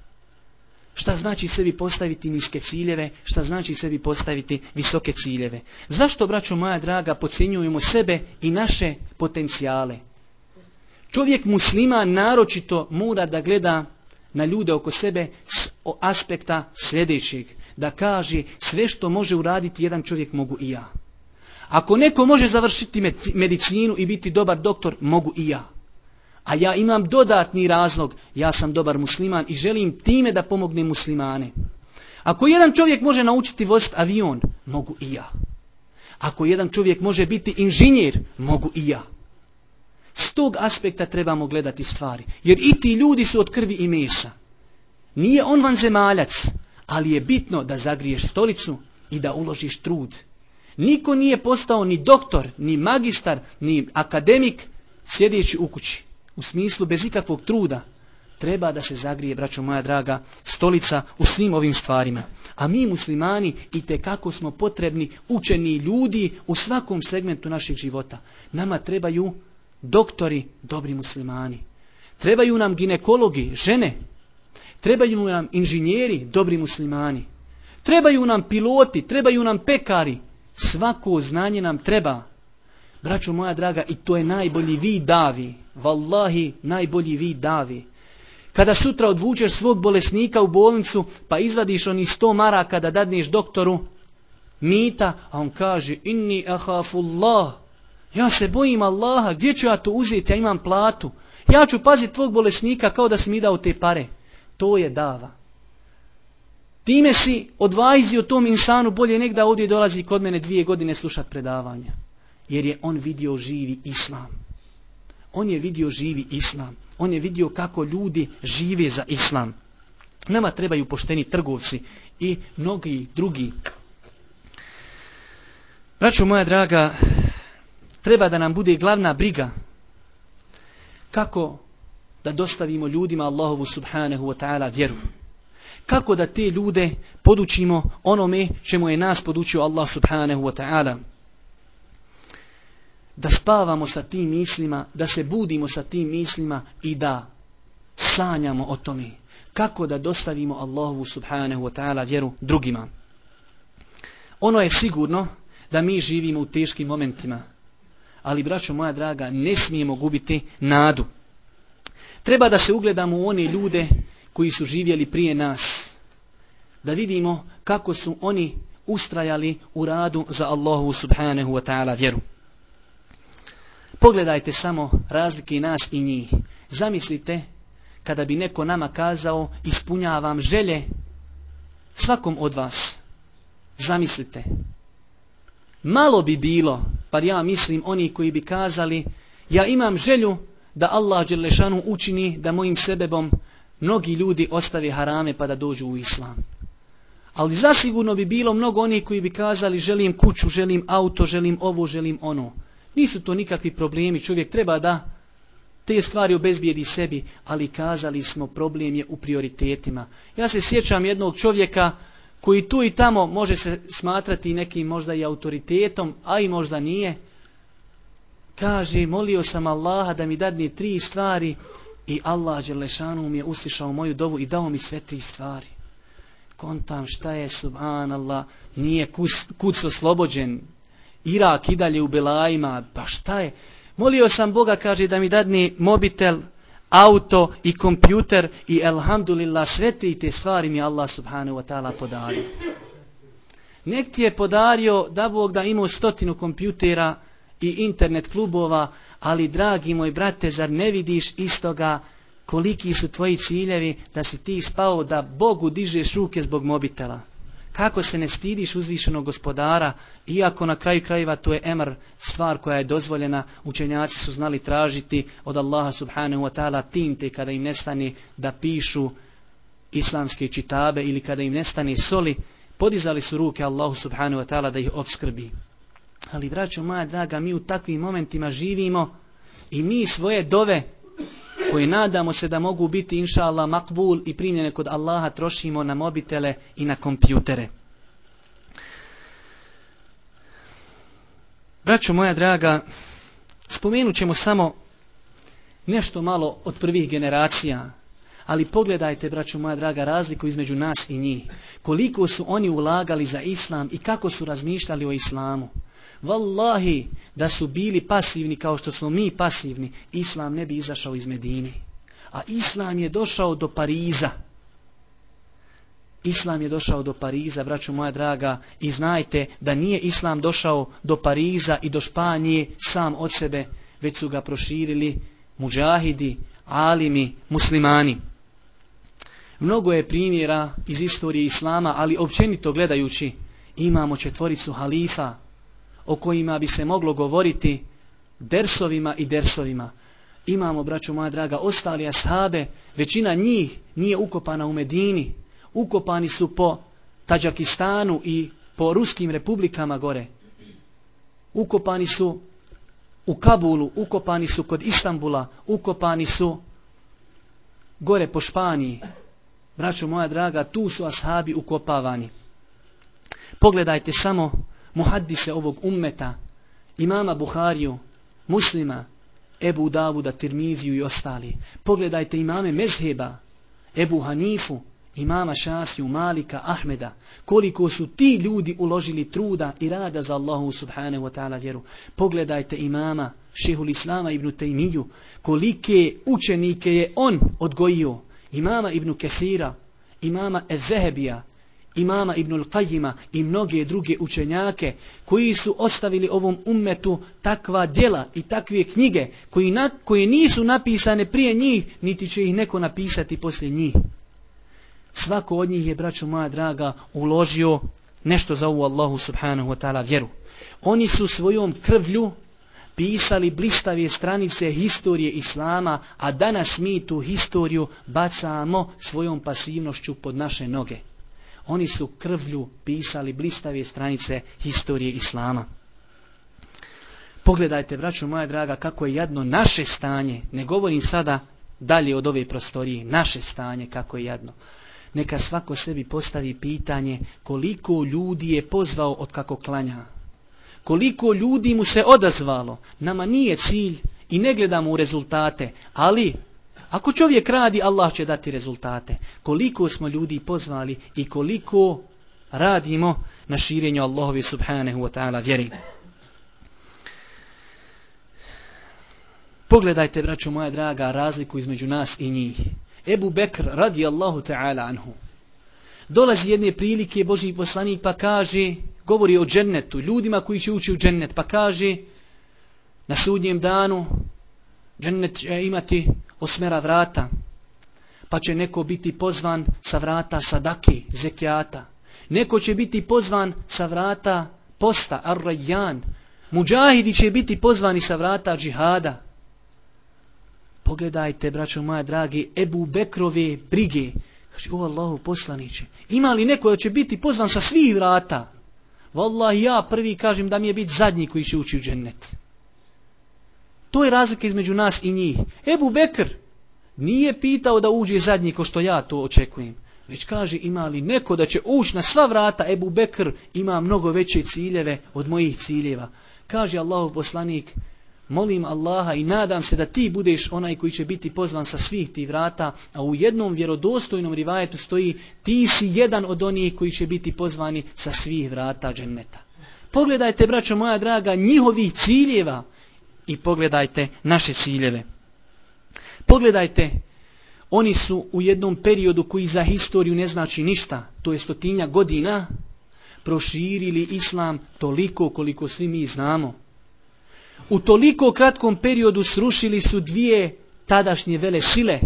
S1: Šta znači sebi postaviti niske ciljeve? Šta znači sebi postaviti visoke ciljeve? Zašto, braćo moja draga, pocijenjujemo sebe i naše potencijale? Čovjek muslima naročito mora da gleda na ljude oko sebe s aspekta sljedećeg. Da kaže sve što može uraditi jedan čovjek mogu i ja. Ako neko može završiti medicinu i biti dobar doktor, mogu i ja. A ja imam dodatni razlog, ja sam dobar musliman i želim time da pomogne muslimane. Ako jedan čovjek može naučiti voziti avion, mogu i ja. Ako jedan čovjek može biti inženjer, mogu i ja. S tog aspekta trebamo gledati stvari. Jer i ti ljudi su od krvi i mesa. Nije on van zemaljac, ali je bitno da zagriješ stolicu i da uložiš trud. Niko nije postao ni doktor, ni magistar, ni akademik, sjedeći u kući u smislu bez ikakvog truda, treba da se zagrije, braćo moja draga, stolica u svim ovim stvarima. A mi muslimani i te kako smo potrebni učeni ljudi u svakom segmentu našeg života. Nama trebaju doktori, dobri muslimani. Trebaju nam ginekologi, žene. Trebaju nam inženjeri, dobri muslimani. Trebaju nam piloti, trebaju nam pekari. Svako znanje nam treba. Braćo moja draga, i to je najbolji vid davi. Wallahi, najbolji vid davi. Kada sutra odvučeš svog bolesnika u bolnicu, pa izvadiš oni sto maraka da dadneš doktoru mita, a on kaže, inni ahafullah, ja se bojim Allaha, gdje ću ja to uzeti, ja imam platu. Ja ću paziti tvog bolesnika kao da si mi dao te pare. To je dava. Time si odvajzio tom insanu bolje nek da ovdje dolazi kod mene dvije godine slušat predavanja. Jer je on vidio živi islam. On je vidio živi islam. On je vidio kako ljudi žive za islam. Nama trebaju pošteni trgovci i mnogi drugi. Braćo moja draga, treba da nam bude glavna briga kako da dostavimo ljudima Allahovu subhanahu wa ta'ala vjeru. Kako da te ljude podučimo onome čemu je nas podučio Allah subhanahu wa ta'ala. Da spavamo sa tim mislima, da se budimo sa tim mislima i da sanjamo o tome. Kako da dostavimo Allahu subhanahu wa ta'ala vjeru drugima. Ono je sigurno da mi živimo u teškim momentima ali braćo moja draga, ne smijemo gubiti nadu. Treba da se ugledamo u one ljude koji su živjeli prije nas. Da vidimo kako su oni ustrajali u radu za Allahu subhanahu wa ta'ala vjeru. Pogledajte samo razlike nas i njih. Zamislite kada bi neko nama kazao ispunjavam želje svakom od vas. Zamislite. Malo bi bilo pa ja mislim oni koji bi kazali ja imam želju da Allah Đelešanu učini da mojim sebebom mnogi ljudi ostave harame pa da dođu u islam. Ali zasigurno bi bilo mnogo onih koji bi kazali želim kuću, želim auto, želim ovo, želim ono. Nisu to nikakvi problemi, čovjek treba da te stvari obezbijedi sebi, ali kazali smo problem je u prioritetima. Ja se sjećam jednog čovjeka koji tu i tamo može se smatrati nekim možda i autoritetom, a i možda nije, kaže, molio sam Allaha da mi dadne tri stvari i Allah Đelešanu mi je uslišao moju dovu i dao mi sve tri stvari. Kontam šta je, subhanallah, nije kus, kuc oslobođen, Irak i dalje u Belajima, pa šta je? Molio sam Boga, kaže, da mi dadni mobitel, auto i kompjuter i elhamdulillah sve te i te stvari mi Allah subhanahu wa ta'ala podario. Nek ti je podario da Bog da imao stotinu kompjutera i internet klubova, ali dragi moj brate, zar ne vidiš istoga koliki su tvoji ciljevi da si ti spao da Bogu dižeš ruke zbog mobitela? Kako se ne stidiš uzvišenog gospodara, iako na kraju krajeva to je emr, stvar koja je dozvoljena, učenjaci su znali tražiti od Allaha subhanahu wa ta'ala tinte kada im nestane da pišu islamske čitabe ili kada im nestane soli, podizali su ruke Allahu subhanahu wa ta'ala da ih obskrbi. Ali, braćo moja draga, mi u takvim momentima živimo i mi svoje dove koje nadamo se da mogu biti inša Allah makbul i primljene kod Allaha trošimo na mobitele i na kompjutere. Braćo moja draga, spomenut ćemo samo nešto malo od prvih generacija, ali pogledajte, braćo moja draga, razliku između nas i njih. Koliko su oni ulagali za islam i kako su razmišljali o islamu. Wallahi, da su bili pasivni kao što smo mi pasivni, Islam ne bi izašao iz Medine. A Islam je došao do Pariza. Islam je došao do Pariza, braću moja draga, i znajte da nije Islam došao do Pariza i do Španije sam od sebe, već su ga proširili muđahidi, alimi, muslimani. Mnogo je primjera iz istorije Islama, ali općenito gledajući, imamo četvoricu halifa, o kojima bi se moglo govoriti dersovima i dersovima. Imamo, braćo moja draga, ostali ashabe, većina njih nije ukopana u Medini. Ukopani su po Tađakistanu i po ruskim republikama gore. Ukopani su u Kabulu, ukopani su kod Istambula, ukopani su gore po Španiji. Braćo moja draga, tu su ashabi ukopavani. Pogledajte samo muhaddise ovog ummeta, imama Buhariju, muslima, Ebu Davuda, Tirmiziju i ostali. Pogledajte imame Mezheba, Ebu Hanifu, imama Šafiju, Malika, Ahmeda, koliko su ti ljudi uložili truda i rada za Allahu subhanahu wa ta'ala vjeru. Pogledajte imama Šehul Islama ibn Taymiju, kolike učenike je on odgojio. Imama ibn Kehira, imama Ezehebija, imama Ibnul Qajima i mnoge druge učenjake koji su ostavili ovom ummetu takva djela i takve knjige koji na, koje nisu napisane prije njih, niti će ih neko napisati poslije njih. Svako od njih je, braćo moja draga, uložio nešto za ovu Allahu subhanahu wa ta'ala vjeru. Oni su svojom krvlju pisali blistave stranice historije Islama, a danas mi tu historiju bacamo svojom pasivnošću pod naše noge. Oni su krvlju pisali blistave stranice historije Islama. Pogledajte, braćo moja draga, kako je jedno naše stanje, ne govorim sada dalje od ove prostorije, naše stanje kako je jedno. Neka svako sebi postavi pitanje koliko ljudi je pozvao od kako klanja. Koliko ljudi mu se odazvalo. Nama nije cilj i ne gledamo u rezultate, ali Ako čovjek radi, Allah će dati rezultate. Koliko smo ljudi pozvali i koliko radimo na širenju Allahovi subhanahu wa ta'ala vjeri. Pogledajte, braćo moja draga, razliku između nas i njih. Ebu Bekr radi Allahu ta'ala anhu. Dolazi jedne prilike Boži poslanik pa kaže, govori o džennetu, ljudima koji će ući u džennet, pa kaže, na sudnjem danu, džennet će imati osmera vrata, pa će neko biti pozvan sa vrata sadake, zekijata. Neko će biti pozvan sa vrata posta, ar-rajjan. Muđahidi će biti pozvani sa vrata džihada. Pogledajte, braćo moja dragi, Ebu Bekrove brige. Kaže, o Allahu poslaniće, ima li neko da će biti pozvan sa svih vrata? Wallahi, ja prvi kažem da mi je biti zadnji koji će ući u džennet. To je razlika između nas i njih. Ebu Bekr nije pitao da uđe zadnji ko što ja to očekujem. Već kaže ima li neko da će ući na sva vrata Ebu Bekr ima mnogo veće ciljeve od mojih ciljeva. Kaže Allahov poslanik molim Allaha i nadam se da ti budeš onaj koji će biti pozvan sa svih tih vrata, a u jednom vjerodostojnom rivajetu stoji ti si jedan od onih koji će biti pozvani sa svih vrata dženneta. Pogledajte, braćo moja draga, njihovih ciljeva, i pogledajte naše ciljeve. Pogledajte, oni su u jednom periodu koji za historiju ne znači ništa, to je stotinja godina, proširili islam toliko koliko svi mi znamo. U toliko kratkom periodu srušili su dvije tadašnje vele sile,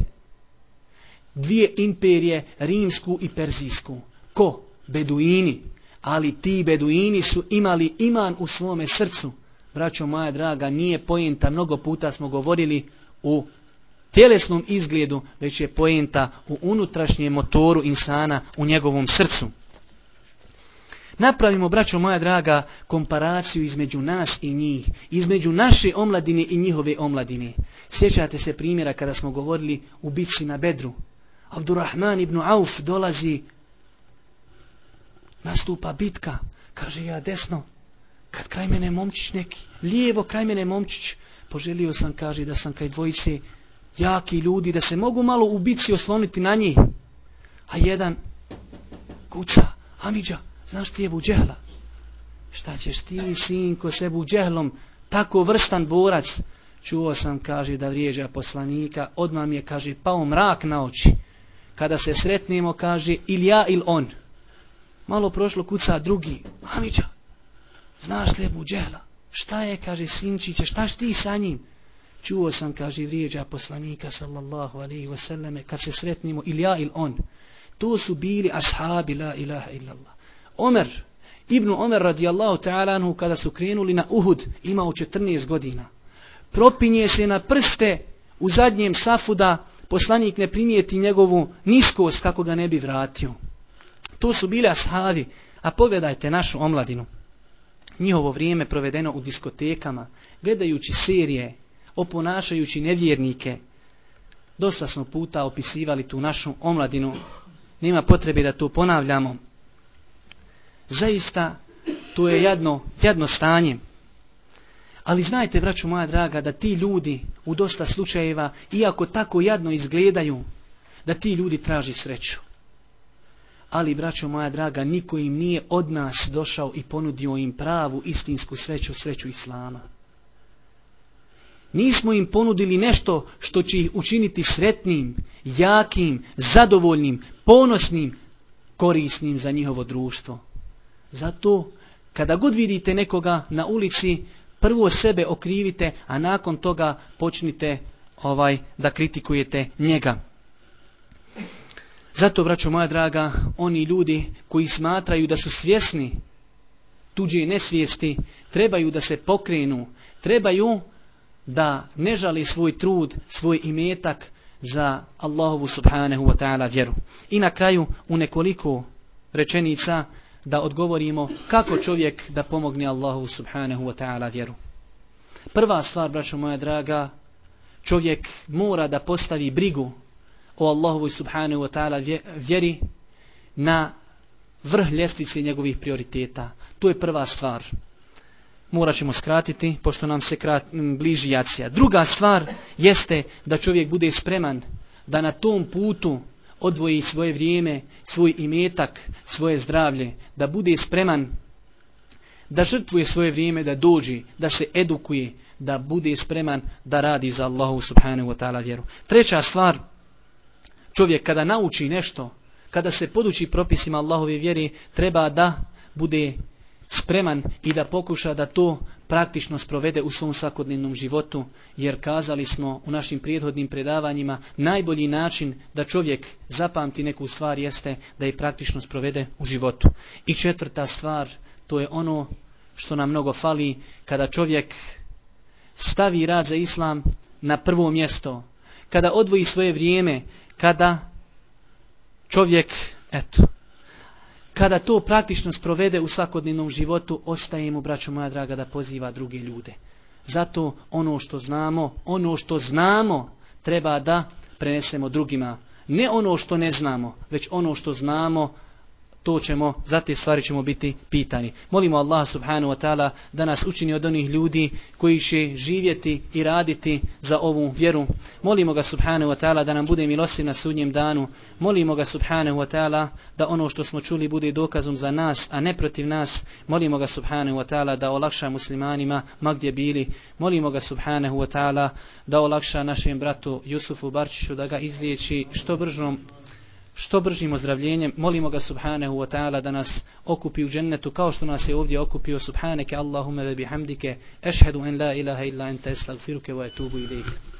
S1: dvije imperije, rimsku i perzijsku. Ko? Beduini. Ali ti beduini su imali iman u svome srcu braćo moja draga, nije pojenta, mnogo puta smo govorili u tjelesnom izgledu, već je pojenta u unutrašnjem motoru insana, u njegovom srcu. Napravimo, braćo moja draga, komparaciju između nas i njih, između naše omladine i njihove omladine. Sjećate se primjera kada smo govorili u bitci na Bedru. Abdurrahman ibn Auf dolazi, nastupa bitka, kaže ja desno, kad kraj mene momčić neki, lijevo kraj mene momčić, poželio sam, kaže, da sam kraj dvojice jaki ljudi, da se mogu malo u osloniti na njih. A jedan kuca, Amidža, znaš ti je buđehla? Šta ćeš ti, sinko, se buđehlom, tako vrstan borac? Čuo sam, kaže, da vrijeđa poslanika, odmah mi je, kaže, pao mrak na oči. Kada se sretnemo, kaže, ili ja ili on. Malo prošlo kuca drugi, Amidža, Znaš li Ebu Džehla? Šta je, kaže sinčiće, šta ti sa njim? Čuo sam, kaže, vrijeđa poslanika, sallallahu alaihi wasallame, kad se sretnimo, ili ja ili on. To su bili ashabi, la ilaha illallah. Omer, Ibnu Omer radijallahu ta'ala anhu, kada su krenuli na Uhud, imao 14 godina. Propinje se na prste u zadnjem safu da poslanik ne primijeti njegovu niskost kako ga ne bi vratio. To su bili ashabi, a pogledajte našu omladinu njihovo vrijeme provedeno u diskotekama, gledajući serije, oponašajući nevjernike. Dosta smo puta opisivali tu našu omladinu, nema potrebe da to ponavljamo. Zaista, to je jadno, jadno stanje. Ali znajte, braću moja draga, da ti ljudi u dosta slučajeva, iako tako jadno izgledaju, da ti ljudi traži sreću. Ali, braćo moja draga, niko im nije od nas došao i ponudio im pravu istinsku sreću, sreću Islama. Nismo im ponudili nešto što će ih učiniti sretnim, jakim, zadovoljnim, ponosnim, korisnim za njihovo društvo. Zato, kada god vidite nekoga na ulici, prvo sebe okrivite, a nakon toga počnite ovaj da kritikujete njega. Zato, braćo moja draga, oni ljudi koji smatraju da su svjesni tuđe nesvijesti, trebaju da se pokrenu, trebaju da ne žali svoj trud, svoj imetak za Allahovu subhanahu wa ta'ala vjeru. I na kraju u nekoliko rečenica da odgovorimo kako čovjek da pomogne Allahu subhanahu wa ta'ala vjeru. Prva stvar, braćo moja draga, čovjek mora da postavi brigu o Allahovoj subhanahu wa ta'ala vjeri na vrh ljestvice njegovih prioriteta. To je prva stvar morat ćemo skratiti, pošto nam se krat, bliži jacija. Druga stvar jeste da čovjek bude spreman da na tom putu odvoji svoje vrijeme, svoj imetak, svoje zdravlje, da bude spreman da žrtvuje svoje vrijeme, da dođi, da se edukuje, da bude spreman da radi za Allahu subhanahu wa ta'ala vjeru. Treća stvar, čovjek kada nauči nešto, kada se poduči propisima Allahove vjeri, treba da bude spreman i da pokuša da to praktično sprovede u svom svakodnevnom životu, jer kazali smo u našim prijedhodnim predavanjima, najbolji način da čovjek zapamti neku stvar jeste da je praktično sprovede u životu. I četvrta stvar, to je ono što nam mnogo fali, kada čovjek stavi rad za islam na prvo mjesto, kada odvoji svoje vrijeme, kada čovjek, eto, kada to praktično sprovede u svakodnevnom životu, ostaje mu, braćo moja draga, da poziva druge ljude. Zato ono što znamo, ono što znamo, treba da prenesemo drugima. Ne ono što ne znamo, već ono što znamo, to ćemo, za te stvari ćemo biti pitani. Molimo Allah subhanahu wa ta'ala da nas učini od onih ljudi koji će živjeti i raditi za ovu vjeru. Molimo ga subhanahu wa ta'ala da nam bude milostiv na sudnjem danu. Molimo ga subhanahu wa ta'ala da ono što smo čuli bude dokazom za nas, a ne protiv nas. Molimo ga subhanahu wa ta'ala da olakša muslimanima ma gdje bili. Molimo ga subhanahu wa ta'ala da olakša našem bratu Jusufu Barčiću da ga izliječi što bržom što bržim ozdravljenjem, molimo ga subhanahu wa ta'ala da nas okupi u džennetu kao što nas je ovdje okupio. Subhaneke Allahume ve bihamdike ešhedu en la ilaha illa ente estagfiruke wa etubu ilike